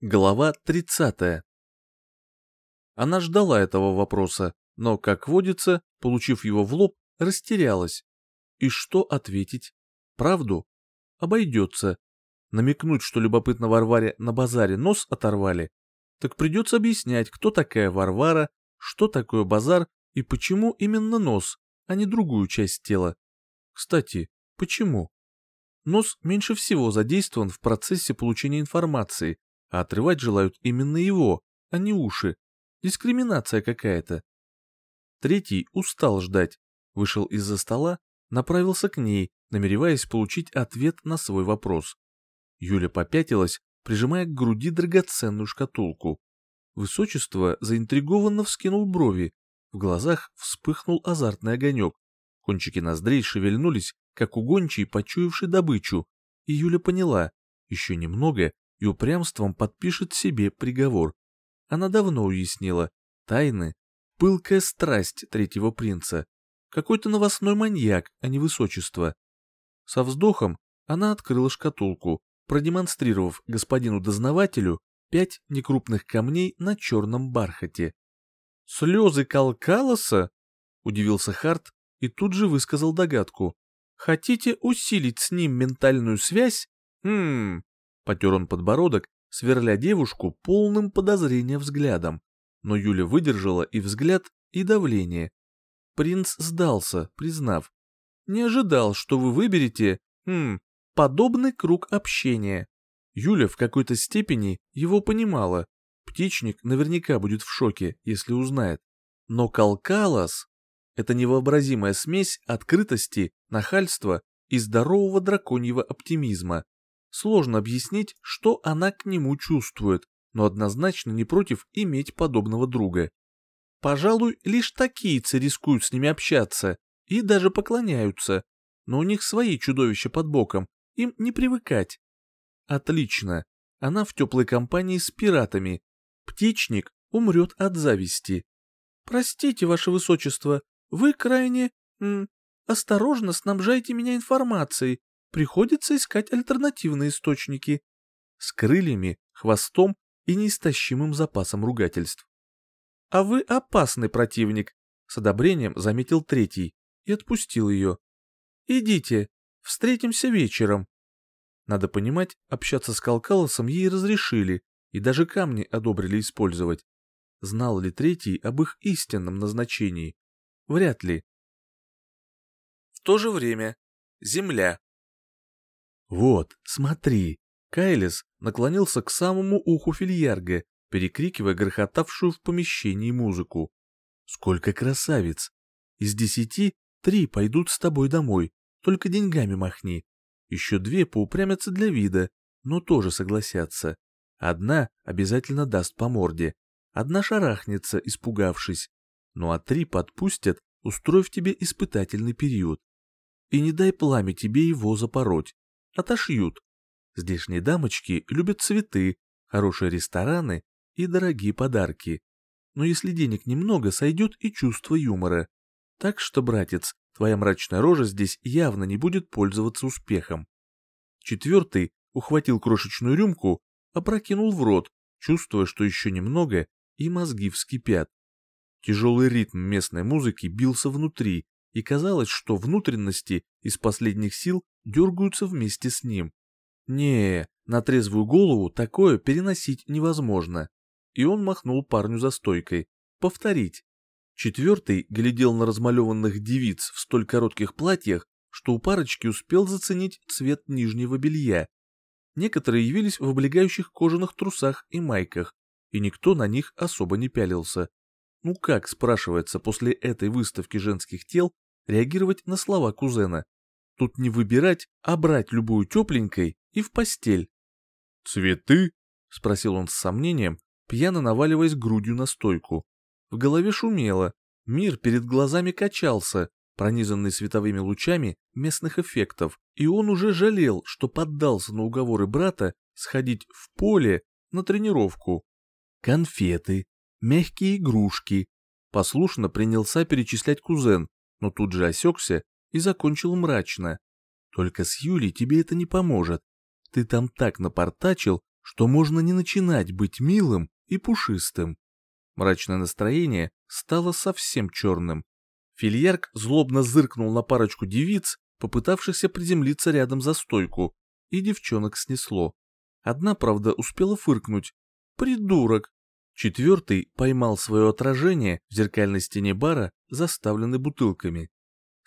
Глава 30. Она ждала этого вопроса, но, как водится, получив его в лоб, растерялась. И что ответить? Правду? Обойдется. Намекнуть, что любопытно Варваре на базаре нос оторвали? Так придется объяснять, кто такая Варвара, что такое базар и почему именно нос, а не другую часть тела. Кстати, почему? Нос меньше всего задействован в процессе получения информации, а отрывать желают именно его, а не уши. Дискриминация какая-то. Третий устал ждать, вышел из-за стола, направился к ней, намереваясь получить ответ на свой вопрос. Юля попятилась, прижимая к груди драгоценную шкатулку. Высочество заинтригованно вскинул брови, в глазах вспыхнул азартный огонек, кончики ноздрей шевельнулись, как у гончей, почуявшей добычу, и Юля поняла, еще немного, и упрямством подпишет себе приговор. Она давно уяснила, тайны — пылкая страсть третьего принца, какой-то новостной маньяк, а не высочество. Со вздохом она открыла шкатулку, продемонстрировав господину дознавателю пять некрупных камней на черном бархате. «Слезы Калкалоса?» — удивился Харт и тут же высказал догадку. «Хотите усилить с ним ментальную связь? Хм, Потер он подбородок, сверля девушку полным подозрения взглядом. Но Юля выдержала и взгляд, и давление. Принц сдался, признав. Не ожидал, что вы выберете, хм, подобный круг общения. Юля в какой-то степени его понимала. Птичник наверняка будет в шоке, если узнает. Но Калкалас — это невообразимая смесь открытости, нахальства и здорового драконьего оптимизма. Сложно объяснить, что она к нему чувствует, но однозначно не против иметь подобного друга. Пожалуй, лишь такийцы рискуют с ними общаться и даже поклоняются, но у них свои чудовища под боком, им не привыкать. Отлично, она в теплой компании с пиратами. Птичник умрет от зависти. Простите, ваше высочество, вы крайне... М, осторожно снабжаете меня информацией, приходится искать альтернативные источники с крыльями, хвостом и неистощимым запасом ругательств. «А вы опасный противник», — с одобрением заметил третий и отпустил ее. «Идите, встретимся вечером». Надо понимать, общаться с Калкалосом ей разрешили и даже камни одобрили использовать. Знал ли третий об их истинном назначении? Вряд ли. В то же время Земля. «Вот, смотри!» Кайлис наклонился к самому уху Фильярга, перекрикивая грохотавшую в помещении музыку. «Сколько красавиц! Из десяти три пойдут с тобой домой, только деньгами махни. Еще две поупрямятся для вида, но тоже согласятся. Одна обязательно даст по морде, одна шарахнется, испугавшись. Ну а три подпустят, устроив тебе испытательный период. И не дай пламя тебе его запороть отошьют. Здешние дамочки любят цветы, хорошие рестораны и дорогие подарки. Но если денег немного, сойдет и чувство юмора. Так что, братец, твоя мрачная рожа здесь явно не будет пользоваться успехом. Четвертый ухватил крошечную рюмку, опрокинул в рот, чувствуя, что еще немного, и мозги вскипят. Тяжелый ритм местной музыки бился внутри, и казалось, что внутренности из последних сил дергаются вместе с ним. Не, на трезвую голову такое переносить невозможно. И он махнул парню за стойкой. Повторить. Четвертый глядел на размалеванных девиц в столь коротких платьях, что у парочки успел заценить цвет нижнего белья. Некоторые явились в облегающих кожаных трусах и майках, и никто на них особо не пялился. Ну как, спрашивается, после этой выставки женских тел реагировать на слова кузена? Тут не выбирать, а брать любую тепленькой и в постель. «Цветы?» — спросил он с сомнением, пьяно наваливаясь грудью на стойку. В голове шумело, мир перед глазами качался, пронизанный световыми лучами местных эффектов, и он уже жалел, что поддался на уговоры брата сходить в поле на тренировку. Конфеты, мягкие игрушки. Послушно принялся перечислять кузен, но тут же осекся и закончил мрачно. Только с Юлей тебе это не поможет. Ты там так напортачил, что можно не начинать быть милым и пушистым. Мрачное настроение стало совсем черным. Фильярк злобно зыркнул на парочку девиц, попытавшихся приземлиться рядом за стойку, и девчонок снесло. Одна, правда, успела фыркнуть. «Придурок!» Четвертый поймал свое отражение в зеркальной стене бара, заставленной бутылками.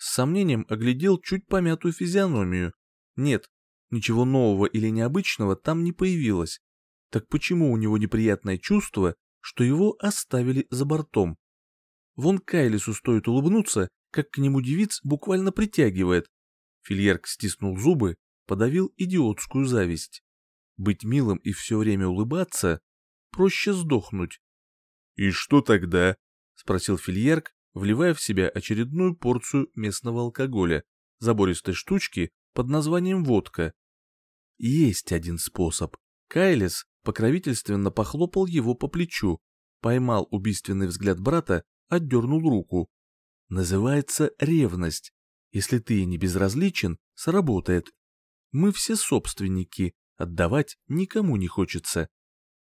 С сомнением оглядел чуть помятую физиономию. Нет, ничего нового или необычного там не появилось. Так почему у него неприятное чувство, что его оставили за бортом? Вон Кайлису стоит улыбнуться, как к нему девиц буквально притягивает. Фильерк стиснул зубы, подавил идиотскую зависть. Быть милым и все время улыбаться проще сдохнуть. «И что тогда?» — спросил Фильерк, вливая в себя очередную порцию местного алкоголя, забористой штучки под названием водка. Есть один способ. Кайлис покровительственно похлопал его по плечу, поймал убийственный взгляд брата, отдернул руку. Называется ревность. Если ты не безразличен, сработает. Мы все собственники, отдавать никому не хочется.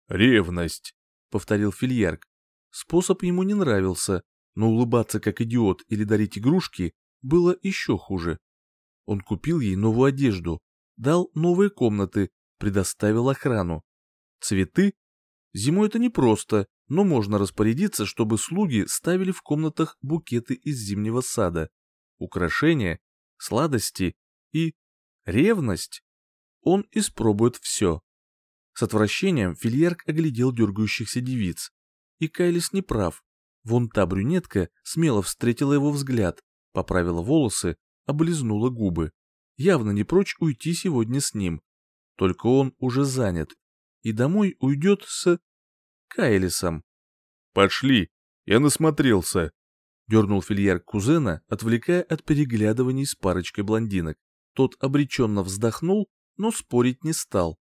«Ревность», — повторил Фильярк. Способ ему не нравился, но улыбаться как идиот или дарить игрушки было еще хуже. Он купил ей новую одежду, дал новые комнаты, предоставил охрану. Цветы? Зимой это непросто, но можно распорядиться, чтобы слуги ставили в комнатах букеты из зимнего сада, украшения, сладости и ревность. Он испробует все. С отвращением Фильярк оглядел дергающихся девиц. И Кайлис не прав. Вон та брюнетка смело встретила его взгляд, поправила волосы, облизнула губы. Явно не прочь уйти сегодня с ним. Только он уже занят. И домой уйдет с... Кайлисом. «Пошли, я насмотрелся», — дернул фильяр кузена, отвлекая от переглядываний с парочкой блондинок. Тот обреченно вздохнул, но спорить не стал.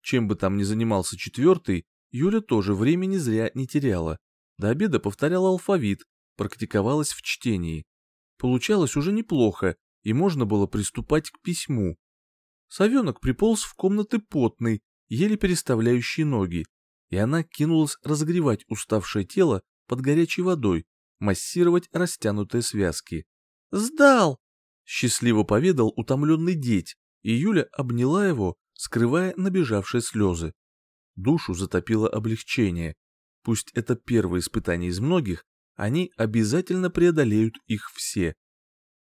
Чем бы там ни занимался четвертый, Юля тоже времени зря не теряла. До обеда повторяла алфавит, практиковалась в чтении. Получалось уже неплохо, и можно было приступать к письму. Совенок приполз в комнаты потный, еле переставляющий ноги, и она кинулась разогревать уставшее тело под горячей водой, массировать растянутые связки. «Сдал!» — счастливо поведал утомленный деть, и Юля обняла его, скрывая набежавшие слезы. Душу затопило облегчение. Пусть это первое испытание из многих, они обязательно преодолеют их все.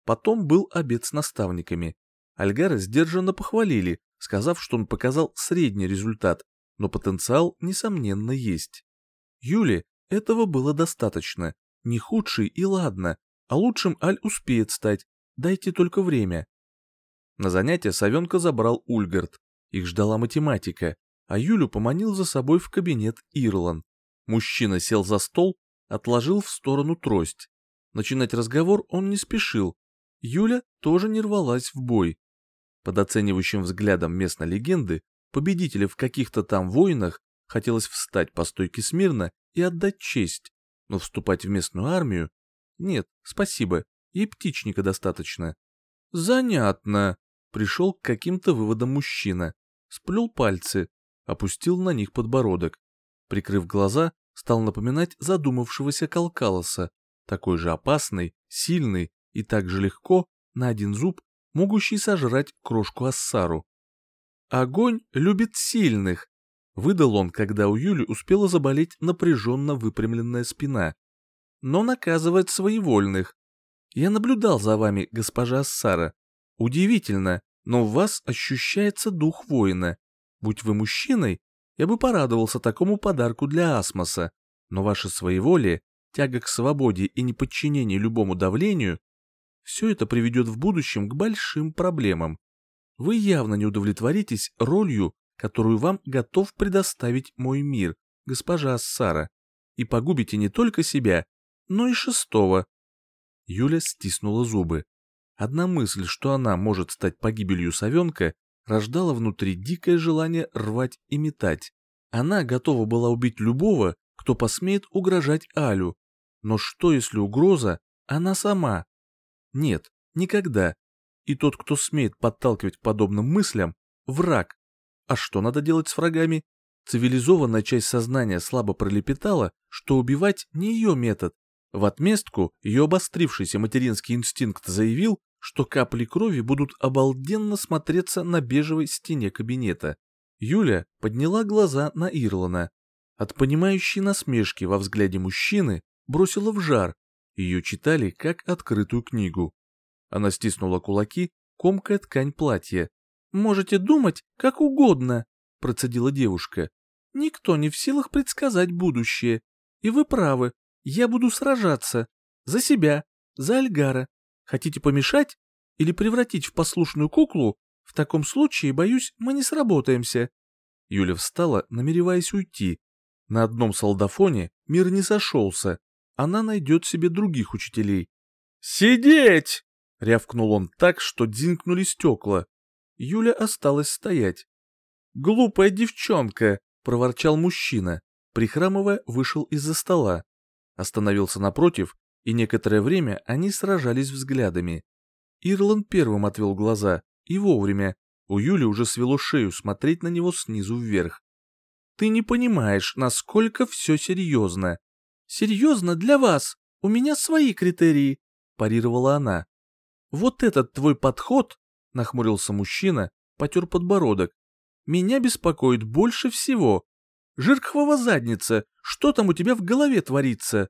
Потом был обед с наставниками. Альгара сдержанно похвалили, сказав, что он показал средний результат, но потенциал, несомненно, есть. Юле этого было достаточно. Не худший и ладно, а лучшим Аль успеет стать, дайте только время. На занятие Савенка забрал Ульгард. Их ждала математика, а Юлю поманил за собой в кабинет Ирлан. Мужчина сел за стол, отложил в сторону трость. Начинать разговор он не спешил. Юля тоже не рвалась в бой. Под оценивающим взглядом местной легенды, победителя в каких-то там войнах, хотелось встать по стойке смирно и отдать честь, но вступать в местную армию? Нет, спасибо, и птичника достаточно. Занятно. Пришел к каким-то выводам мужчина, сплел пальцы, опустил на них подбородок. Прикрыв глаза, стал напоминать задумавшегося Калкалоса, такой же опасный, сильный и так же легко, на один зуб, могущий сожрать крошку Ассару. «Огонь любит сильных», — выдал он, когда у Юли успела заболеть напряженно выпрямленная спина. «Но наказывает своевольных. Я наблюдал за вами, госпожа Ассара. Удивительно, но в вас ощущается дух воина. Будь вы мужчиной, я бы порадовался такому подарку для Асмоса, но ваше своеволие, тяга к свободе и неподчинение любому давлению все это приведет в будущем к большим проблемам. Вы явно не удовлетворитесь ролью, которую вам готов предоставить мой мир, госпожа Ассара, и погубите не только себя, но и шестого. Юля стиснула зубы. Одна мысль, что она может стать погибелью совенка, рождала внутри дикое желание рвать и метать. Она готова была убить любого, кто посмеет угрожать Алю. Но что, если угроза — она сама? Нет, никогда. И тот, кто смеет подталкивать к подобным мыслям, враг. А что надо делать с врагами? Цивилизованная часть сознания слабо пролепетала, что убивать не ее метод. В отместку ее обострившийся материнский инстинкт заявил, что капли крови будут обалденно смотреться на бежевой стене кабинета. Юля подняла глаза на Ирлана. От понимающей насмешки во взгляде мужчины бросила в жар. Ее читали как открытую книгу. Она стиснула кулаки, комкая ткань платья. «Можете думать, как угодно», — процедила девушка. «Никто не в силах предсказать будущее. И вы правы, я буду сражаться. За себя, за Альгара. Хотите помешать или превратить в послушную куклу? В таком случае, боюсь, мы не сработаемся». Юля встала, намереваясь уйти. На одном солдафоне мир не сошелся. Она найдет себе других учителей. «Сидеть!» — рявкнул он так, что дзинкнули стекла. Юля осталась стоять. «Глупая девчонка!» — проворчал мужчина. Прихрамывая, вышел из-за стола. Остановился напротив, и некоторое время они сражались взглядами. Ирланд первым отвел глаза, и вовремя. У Юли уже свело шею смотреть на него снизу вверх. «Ты не понимаешь, насколько все серьезно». «Серьезно для вас, у меня свои критерии», — парировала она. «Вот этот твой подход — нахмурился мужчина, потер подбородок. «Меня беспокоит больше всего. Жиркхвова задница, что там у тебя в голове творится?»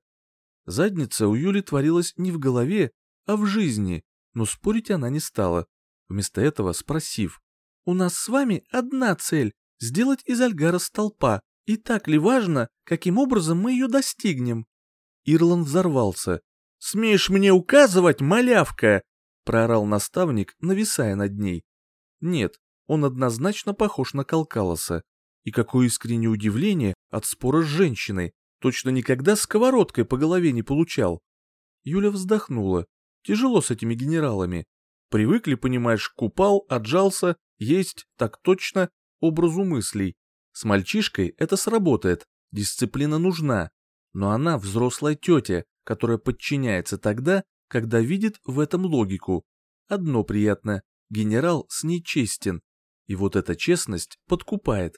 Задница у Юли творилась не в голове, а в жизни, но спорить она не стала, вместо этого спросив. «У нас с вами одна цель — сделать из Альгара столпа, и так ли важно, каким образом мы ее достигнем?» Ирланд взорвался. «Смеешь мне указывать, малявка? проорал наставник, нависая над ней. Нет, он однозначно похож на Калкалоса. И какое искреннее удивление от спора с женщиной. Точно никогда сковородкой по голове не получал. Юля вздохнула. Тяжело с этими генералами. Привыкли, понимаешь, купал, отжался, есть, так точно, образу мыслей. С мальчишкой это сработает, дисциплина нужна. Но она взрослая тетя, которая подчиняется тогда, когда видит в этом логику. Одно приятно, генерал с ней честен, и вот эта честность подкупает.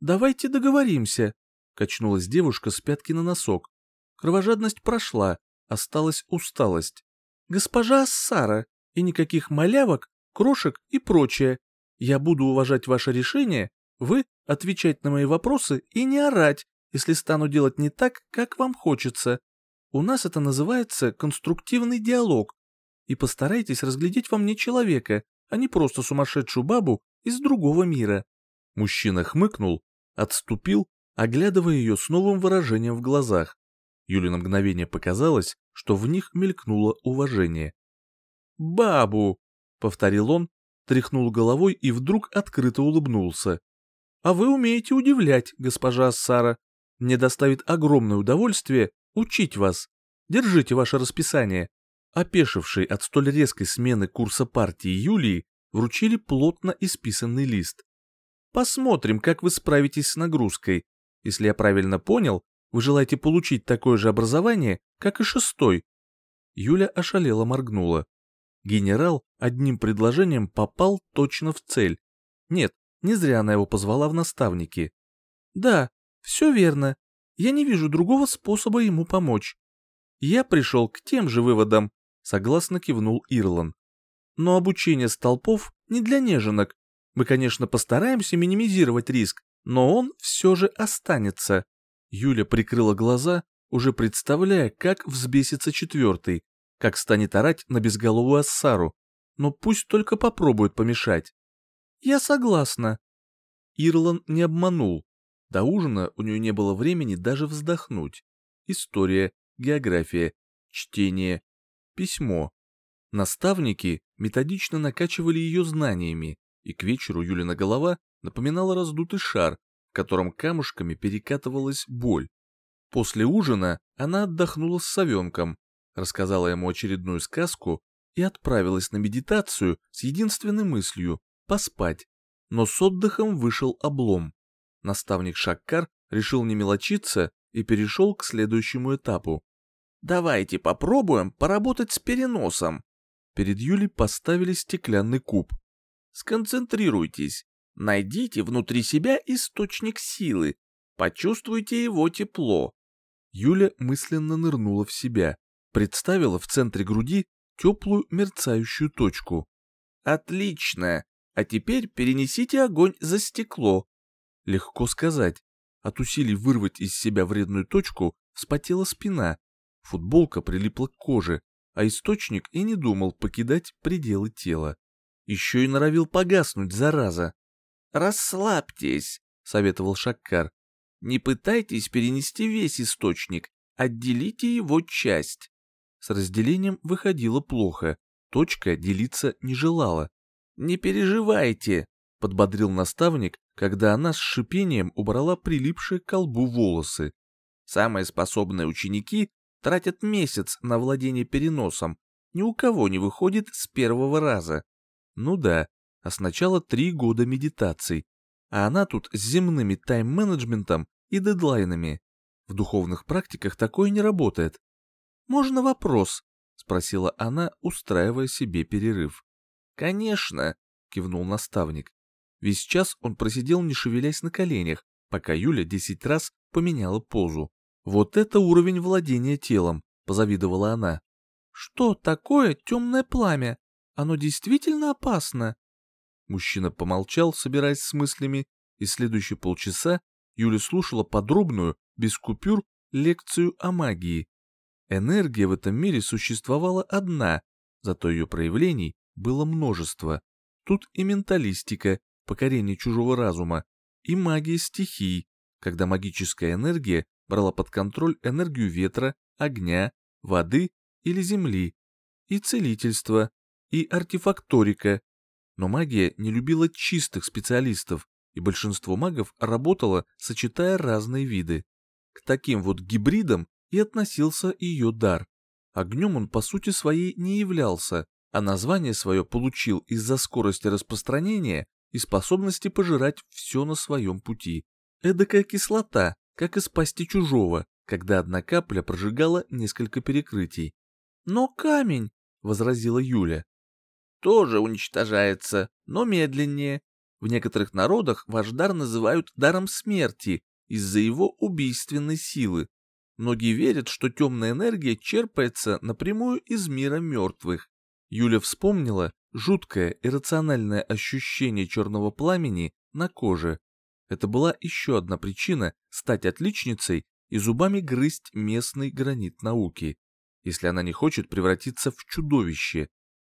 «Давайте договоримся», — качнулась девушка с пятки на носок. Кровожадность прошла, осталась усталость. «Госпожа Сара, и никаких малявок, крошек и прочее. Я буду уважать ваше решение, вы отвечать на мои вопросы и не орать, если стану делать не так, как вам хочется. У нас это называется конструктивный диалог. И постарайтесь разглядеть во мне человека, а не просто сумасшедшую бабу из другого мира». Мужчина хмыкнул, отступил, оглядывая ее с новым выражением в глазах. Юле на мгновение показалось, что в них мелькнуло уважение. «Бабу!» — повторил он, тряхнул головой и вдруг открыто улыбнулся. «А вы умеете удивлять, госпожа Ассара. Мне доставит огромное удовольствие учить вас. Держите ваше расписание. Опешивший от столь резкой смены курса партии Юлии, вручили плотно исписанный лист. Посмотрим, как вы справитесь с нагрузкой. Если я правильно понял, вы желаете получить такое же образование, как и шестой. Юля ошалела моргнула. Генерал одним предложением попал точно в цель. Нет, не зря она его позвала в наставники. Да, все верно я не вижу другого способа ему помочь. Я пришел к тем же выводам, согласно кивнул Ирлан. Но обучение столпов не для неженок. Мы, конечно, постараемся минимизировать риск, но он все же останется. Юля прикрыла глаза, уже представляя, как взбесится четвертый, как станет орать на безголовую Ассару. Но пусть только попробует помешать. Я согласна. Ирлан не обманул. До ужина у нее не было времени даже вздохнуть. История, география, чтение, письмо. Наставники методично накачивали ее знаниями, и к вечеру Юлина голова напоминала раздутый шар, в котором камушками перекатывалась боль. После ужина она отдохнула с совенком, рассказала ему очередную сказку и отправилась на медитацию с единственной мыслью — поспать. Но с отдыхом вышел облом наставник Шаккар решил не мелочиться и перешел к следующему этапу. «Давайте попробуем поработать с переносом». Перед Юлей поставили стеклянный куб. «Сконцентрируйтесь. Найдите внутри себя источник силы, почувствуйте его тепло. Юля мысленно нырнула в себя, представила в центре груди теплую мерцающую точку. Отлично! А теперь перенесите огонь за стекло. Легко сказать. От усилий вырвать из себя вредную точку вспотела спина. Футболка прилипла к коже, а источник и не думал покидать пределы тела. Еще и норовил погаснуть, зараза. «Расслабьтесь», — советовал Шаккар. «Не пытайтесь перенести весь источник, отделите его часть». С разделением выходило плохо, точка делиться не желала. «Не переживайте», — подбодрил наставник, когда она с шипением убрала прилипшие к колбу волосы. «Самые способные ученики тратят месяц на владение переносом, ни у кого не выходит с первого раза». Ну да, а сначала три года медитаций, а она тут с земными тайм-менеджментом и дедлайнами. В духовных практиках такое не работает. «Можно вопрос?» — спросила она, устраивая себе перерыв. «Конечно», — кивнул наставник. Весь час он просидел, не шевелясь на коленях, пока Юля десять раз поменяла позу. «Вот это уровень владения телом», — позавидовала она. «Что такое темное пламя? Оно действительно опасно?» Мужчина помолчал, собираясь с мыслями, и следующие полчаса Юля слушала подробную, без купюр, лекцию о магии. Энергия в этом мире существовала одна, зато ее проявлений было множество. Тут и менталистика, покорение чужого разума, и магия стихий, когда магическая энергия брала под контроль энергию ветра, огня, воды или земли, и целительство, и артефакторика. Но магия не любила чистых специалистов, и большинство магов работало, сочетая разные виды. К таким вот гибридам и относился ее дар. Огнем он по сути своей не являлся, а название свое получил из-за скорости распространения и способности пожирать все на своем пути. Эдакая кислота, как из пасти чужого, когда одна капля прожигала несколько перекрытий. «Но камень», — возразила Юля. «Тоже уничтожается, но медленнее. В некоторых народах ваш называют даром смерти из-за его убийственной силы. Многие верят, что темная энергия черпается напрямую из мира мертвых. Юля вспомнила жуткое иррациональное ощущение черного пламени на коже. Это была еще одна причина стать отличницей и зубами грызть местный гранит науки, если она не хочет превратиться в чудовище.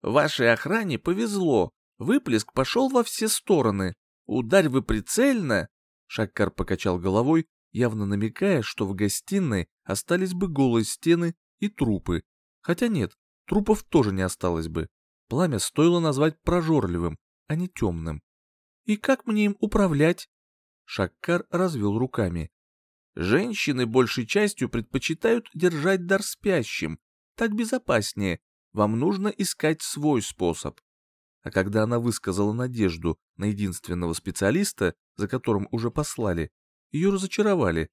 Вашей охране повезло, выплеск пошел во все стороны. Ударь вы прицельно. Шаккар покачал головой, явно намекая, что в гостиной остались бы голые стены и трупы. Хотя нет, трупов тоже не осталось бы. Пламя стоило назвать прожорливым, а не темным. «И как мне им управлять?» Шаккар развел руками. «Женщины большей частью предпочитают держать дар спящим. Так безопаснее. Вам нужно искать свой способ». А когда она высказала надежду на единственного специалиста, за которым уже послали, ее разочаровали.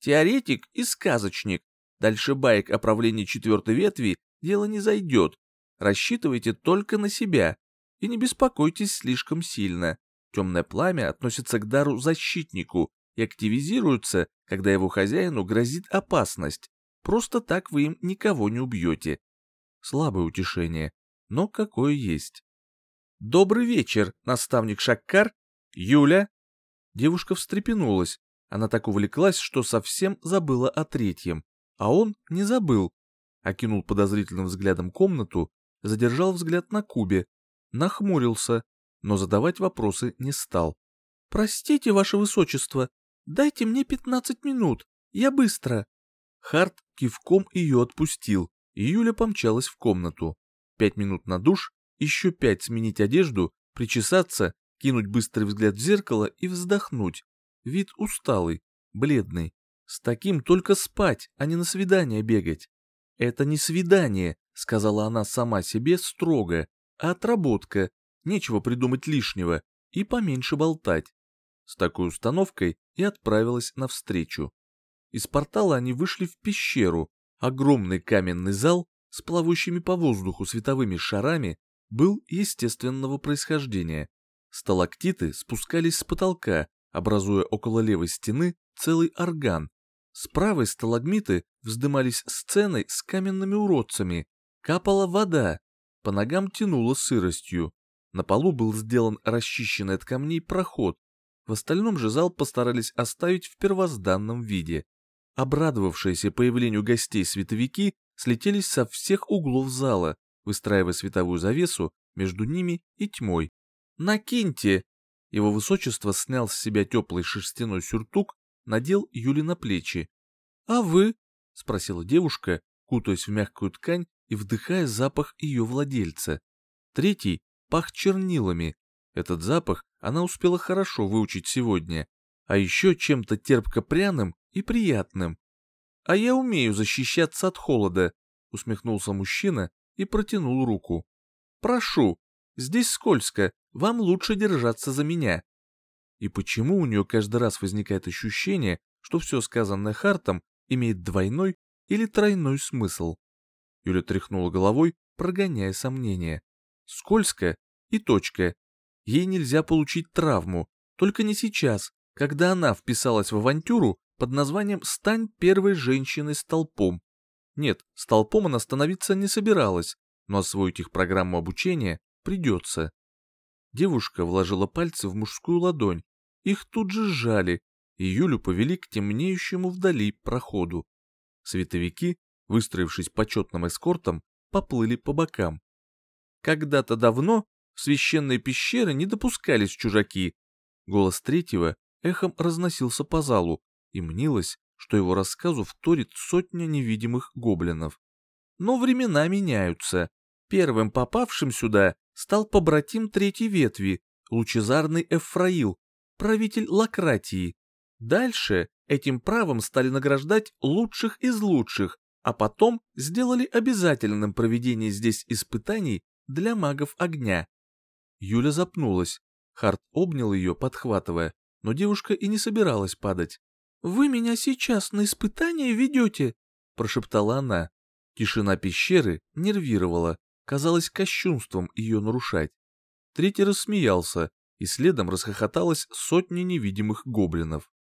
Теоретик и сказочник. Дальше баек о правлении четвертой ветви дело не зайдет. Рассчитывайте только на себя и не беспокойтесь слишком сильно. Темное пламя относится к дару защитнику и активизируется, когда его хозяину грозит опасность. Просто так вы им никого не убьете. Слабое утешение, но какое есть. Добрый вечер, наставник Шаккар. Юля. Девушка встрепенулась. Она так увлеклась, что совсем забыла о третьем. А он не забыл. Окинул подозрительным взглядом комнату, задержал взгляд на Кубе, нахмурился, но задавать вопросы не стал. «Простите, ваше высочество, дайте мне пятнадцать минут, я быстро». Харт кивком ее отпустил, и Юля помчалась в комнату. Пять минут на душ, еще пять сменить одежду, причесаться, кинуть быстрый взгляд в зеркало и вздохнуть. Вид усталый, бледный. С таким только спать, а не на свидание бегать. «Это не свидание», — сказала она сама себе строго, а отработка, нечего придумать лишнего и поменьше болтать. С такой установкой и отправилась навстречу. Из портала они вышли в пещеру. Огромный каменный зал с плавающими по воздуху световыми шарами был естественного происхождения. Сталактиты спускались с потолка, образуя около левой стены целый орган. С правой сталагмиты вздымались сценой с каменными уродцами. Капала вода, по ногам тянуло сыростью. На полу был сделан расчищенный от камней проход. В остальном же зал постарались оставить в первозданном виде. Обрадовавшиеся появлению гостей световики слетелись со всех углов зала, выстраивая световую завесу между ними и тьмой. «Накиньте!» Его высочество снял с себя теплый шерстяной сюртук, надел Юли на плечи. «А вы?» — спросила девушка, кутаясь в мягкую ткань и вдыхая запах ее владельца. Третий пах чернилами. Этот запах она успела хорошо выучить сегодня, а еще чем-то терпко-пряным и приятным. «А я умею защищаться от холода», — усмехнулся мужчина и протянул руку. «Прошу, здесь скользко, вам лучше держаться за меня». И почему у нее каждый раз возникает ощущение, что все сказанное Хартом имеет двойной или тройной смысл? Юля тряхнула головой, прогоняя сомнения. Скользко и точка. Ей нельзя получить травму, только не сейчас, когда она вписалась в авантюру под названием «Стань первой женщиной столпом». Нет, столпом она становиться не собиралась, но освоить их программу обучения придется. Девушка вложила пальцы в мужскую ладонь, их тут же сжали, и Юлю повели к темнеющему вдали проходу. Световики, выстроившись почетным эскортом, поплыли по бокам. Когда-то давно в священные пещеры не допускались чужаки. Голос третьего эхом разносился по залу, и мнилось, что его рассказу вторит сотня невидимых гоблинов. Но времена меняются. Первым попавшим сюда стал побратим третьей ветви, лучезарный Эфраил, правитель Лакратии. Дальше этим правом стали награждать лучших из лучших, а потом сделали обязательным проведение здесь испытаний для магов огня. Юля запнулась. Харт обнял ее, подхватывая, но девушка и не собиралась падать. «Вы меня сейчас на испытание ведете?» – прошептала она. Тишина пещеры нервировала, казалось кощунством ее нарушать. Третий рассмеялся, и следом расхохоталась сотни невидимых гоблинов.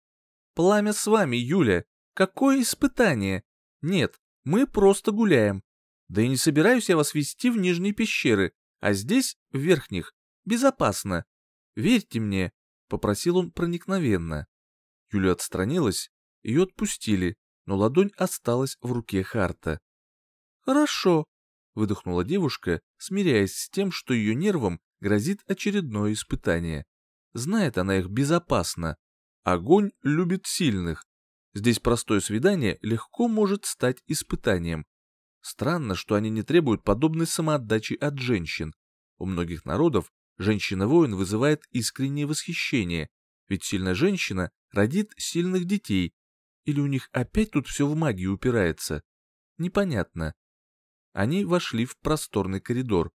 «Пламя с вами, Юля! Какое испытание? Нет, мы просто гуляем. Да и не собираюсь я вас вести в нижние пещеры, а здесь, в верхних, безопасно. Верьте мне», — попросил он проникновенно. Юля отстранилась, ее отпустили, но ладонь осталась в руке Харта. «Хорошо», — выдохнула девушка, смиряясь с тем, что ее нервам грозит очередное испытание. Знает она их безопасно. Огонь любит сильных. Здесь простое свидание легко может стать испытанием. Странно, что они не требуют подобной самоотдачи от женщин. У многих народов женщина-воин вызывает искреннее восхищение, ведь сильная женщина родит сильных детей. Или у них опять тут все в магию упирается? Непонятно. Они вошли в просторный коридор.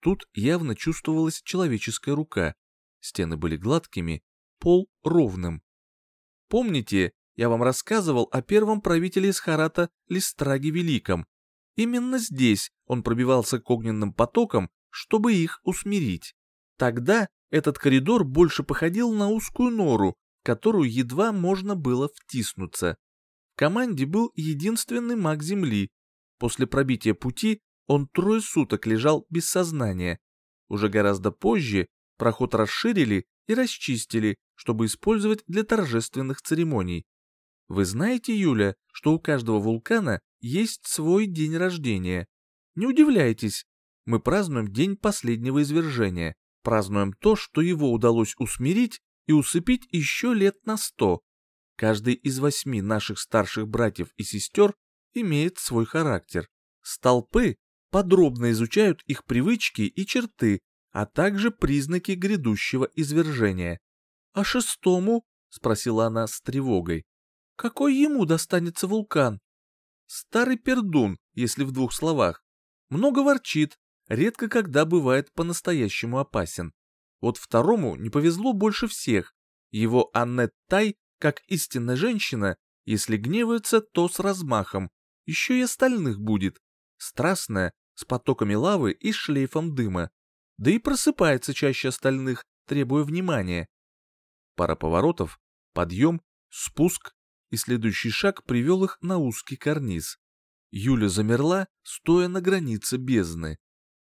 Тут явно чувствовалась человеческая рука. Стены были гладкими, пол ровным. Помните, я вам рассказывал о первом правителе из Харата Листраге Великом? Именно здесь он пробивался к огненным потокам, чтобы их усмирить. Тогда этот коридор больше походил на узкую нору, в которую едва можно было втиснуться. В команде был единственный маг Земли. После пробития пути он трое суток лежал без сознания. Уже гораздо позже проход расширили и расчистили, чтобы использовать для торжественных церемоний. Вы знаете, Юля, что у каждого вулкана есть свой день рождения. Не удивляйтесь, мы празднуем день последнего извержения, празднуем то, что его удалось усмирить и усыпить еще лет на сто. Каждый из восьми наших старших братьев и сестер имеет свой характер. Столпы подробно изучают их привычки и черты, а также признаки грядущего извержения. «А шестому?» — спросила она с тревогой. «Какой ему достанется вулкан?» Старый пердун, если в двух словах. Много ворчит, редко когда бывает по-настоящему опасен. Вот второму не повезло больше всех. Его Аннет Тай, как истинная женщина, если гневается, то с размахом. Еще и остальных будет. Страстная, с потоками лавы и шлейфом дыма. Да и просыпается чаще остальных, требуя внимания. Пара поворотов, подъем, спуск, и следующий шаг привел их на узкий карниз. Юля замерла, стоя на границе бездны.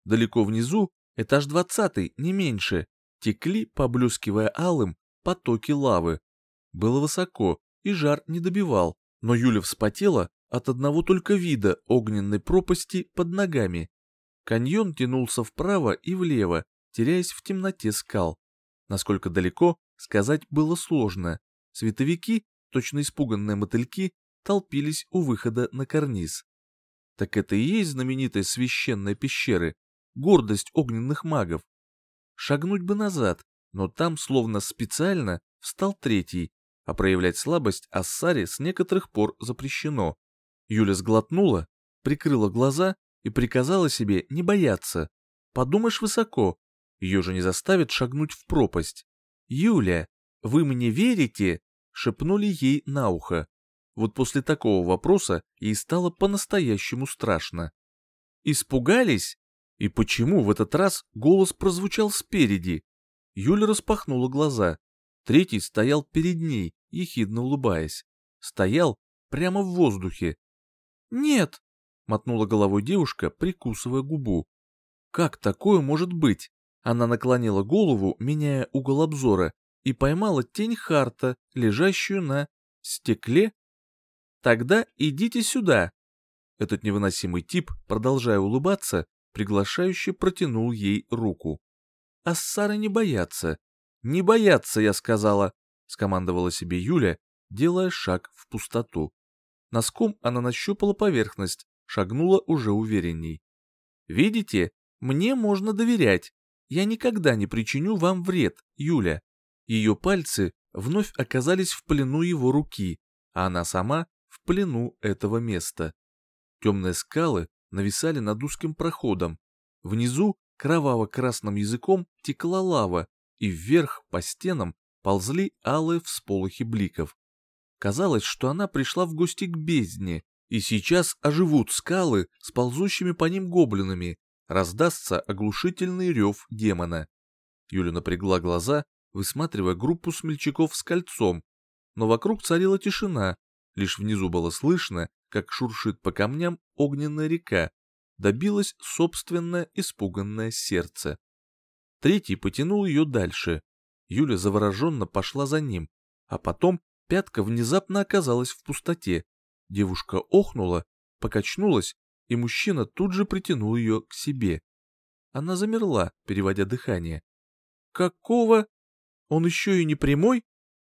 Далеко внизу, этаж двадцатый, не меньше, текли, поблескивая алым, потоки лавы. Было высоко, и жар не добивал, но Юля вспотела от одного только вида огненной пропасти под ногами. Каньон тянулся вправо и влево, теряясь в темноте скал. Насколько далеко, сказать было сложно. Световики, точно испуганные мотыльки, толпились у выхода на карниз. Так это и есть знаменитая священная пещеры, гордость огненных магов. Шагнуть бы назад, но там словно специально встал третий, а проявлять слабость Ассаре с некоторых пор запрещено. Юля сглотнула, прикрыла глаза и приказала себе не бояться. Подумаешь высоко, ее же не заставят шагнуть в пропасть. «Юля, вы мне верите?» — шепнули ей на ухо. Вот после такого вопроса ей стало по-настоящему страшно. «Испугались?» И почему в этот раз голос прозвучал спереди? Юля распахнула глаза. Третий стоял перед ней, ехидно улыбаясь. Стоял прямо в воздухе. «Нет», — мотнула головой девушка, прикусывая губу. «Как такое может быть?» Она наклонила голову, меняя угол обзора, и поймала тень Харта, лежащую на стекле. «Тогда идите сюда». Этот невыносимый тип, продолжая улыбаться, приглашающе протянул ей руку. «Ассары не боятся. Не боятся, я сказала», — скомандовала себе Юля, делая шаг в пустоту. Носком она нащупала поверхность, шагнула уже уверенней. «Видите, мне можно доверять. Я никогда не причиню вам вред, Юля». Ее пальцы вновь оказались в плену его руки, а она сама в плену этого места. Темные скалы нависали над узким проходом. Внизу кроваво-красным языком текла лава, и вверх по стенам ползли алые всполохи бликов. Казалось, что она пришла в гости к бездне, и сейчас оживут скалы с ползущими по ним гоблинами, раздастся оглушительный рев демона. Юля напрягла глаза, высматривая группу смельчаков с кольцом, но вокруг царила тишина, лишь внизу было слышно, как шуршит по камням огненная река, добилось собственное испуганное сердце. Третий потянул ее дальше. Юля завороженно пошла за ним, а потом пятка внезапно оказалась в пустоте. Девушка охнула, покачнулась, и мужчина тут же притянул ее к себе. Она замерла, переводя дыхание. «Какого? Он еще и не прямой?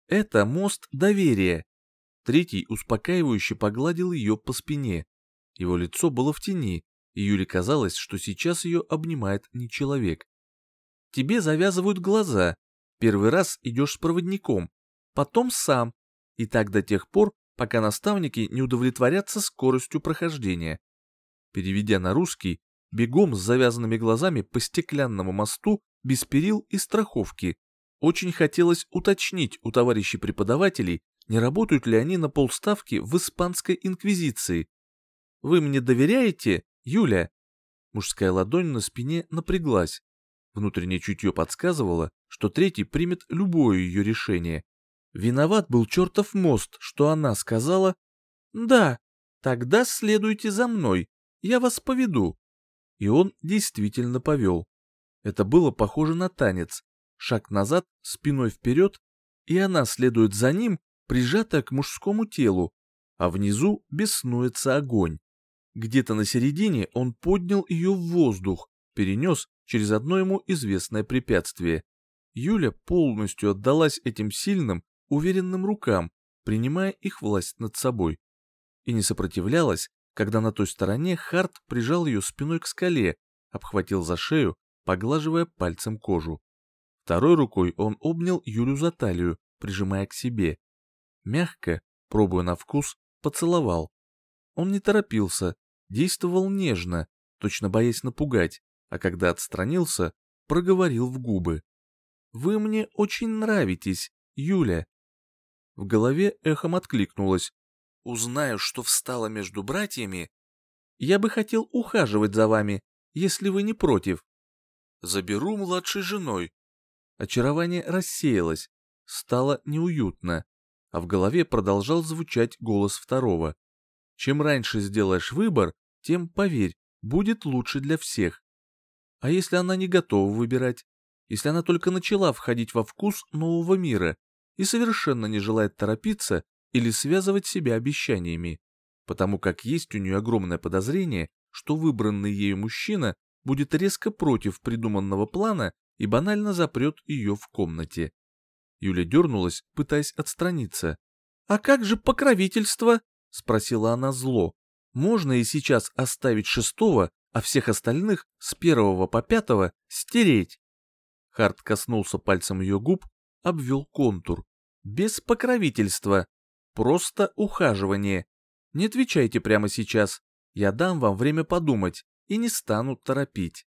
Это мост доверия!» Третий успокаивающе погладил ее по спине. Его лицо было в тени, и Юле казалось, что сейчас ее обнимает не человек. «Тебе завязывают глаза. Первый раз идешь с проводником, потом сам, и так до тех пор, пока наставники не удовлетворятся скоростью прохождения. Переведя на русский, бегом с завязанными глазами по стеклянному мосту без перил и страховки. Очень хотелось уточнить у товарищей преподавателей, не работают ли они на полставки в испанской инквизиции. «Вы мне доверяете, Юля?» Мужская ладонь на спине напряглась. Внутреннее чутье подсказывало, что третий примет любое ее решение. Виноват был чертов мост, что она сказала «Да, тогда следуйте за мной, я вас поведу». И он действительно повел. Это было похоже на танец. Шаг назад, спиной вперед, и она следует за ним, прижатая к мужскому телу, а внизу беснуется огонь. Где-то на середине он поднял ее в воздух, перенес через одно ему известное препятствие. Юля полностью отдалась этим сильным, уверенным рукам, принимая их власть над собой. И не сопротивлялась, когда на той стороне Харт прижал ее спиной к скале, обхватил за шею, поглаживая пальцем кожу. Второй рукой он обнял Юлю за талию, прижимая к себе. Мягко, пробуя на вкус, поцеловал. Он не торопился, действовал нежно, точно боясь напугать, а когда отстранился, проговорил в губы. «Вы мне очень нравитесь, Юля». В голове эхом откликнулось. «Узнаю, что встала между братьями. Я бы хотел ухаживать за вами, если вы не против. Заберу младшей женой». Очарование рассеялось, стало неуютно, а в голове продолжал звучать голос второго. Чем раньше сделаешь выбор, тем, поверь, будет лучше для всех. А если она не готова выбирать? Если она только начала входить во вкус нового мира и совершенно не желает торопиться или связывать себя обещаниями? Потому как есть у нее огромное подозрение, что выбранный ею мужчина будет резко против придуманного плана и банально запрет ее в комнате. Юля дернулась, пытаясь отстраниться. «А как же покровительство?» — спросила она зло. «Можно и сейчас оставить шестого, а всех остальных с первого по пятого стереть?» Харт коснулся пальцем ее губ, обвел контур. «Без покровительства. Просто ухаживание. Не отвечайте прямо сейчас. Я дам вам время подумать и не стану торопить».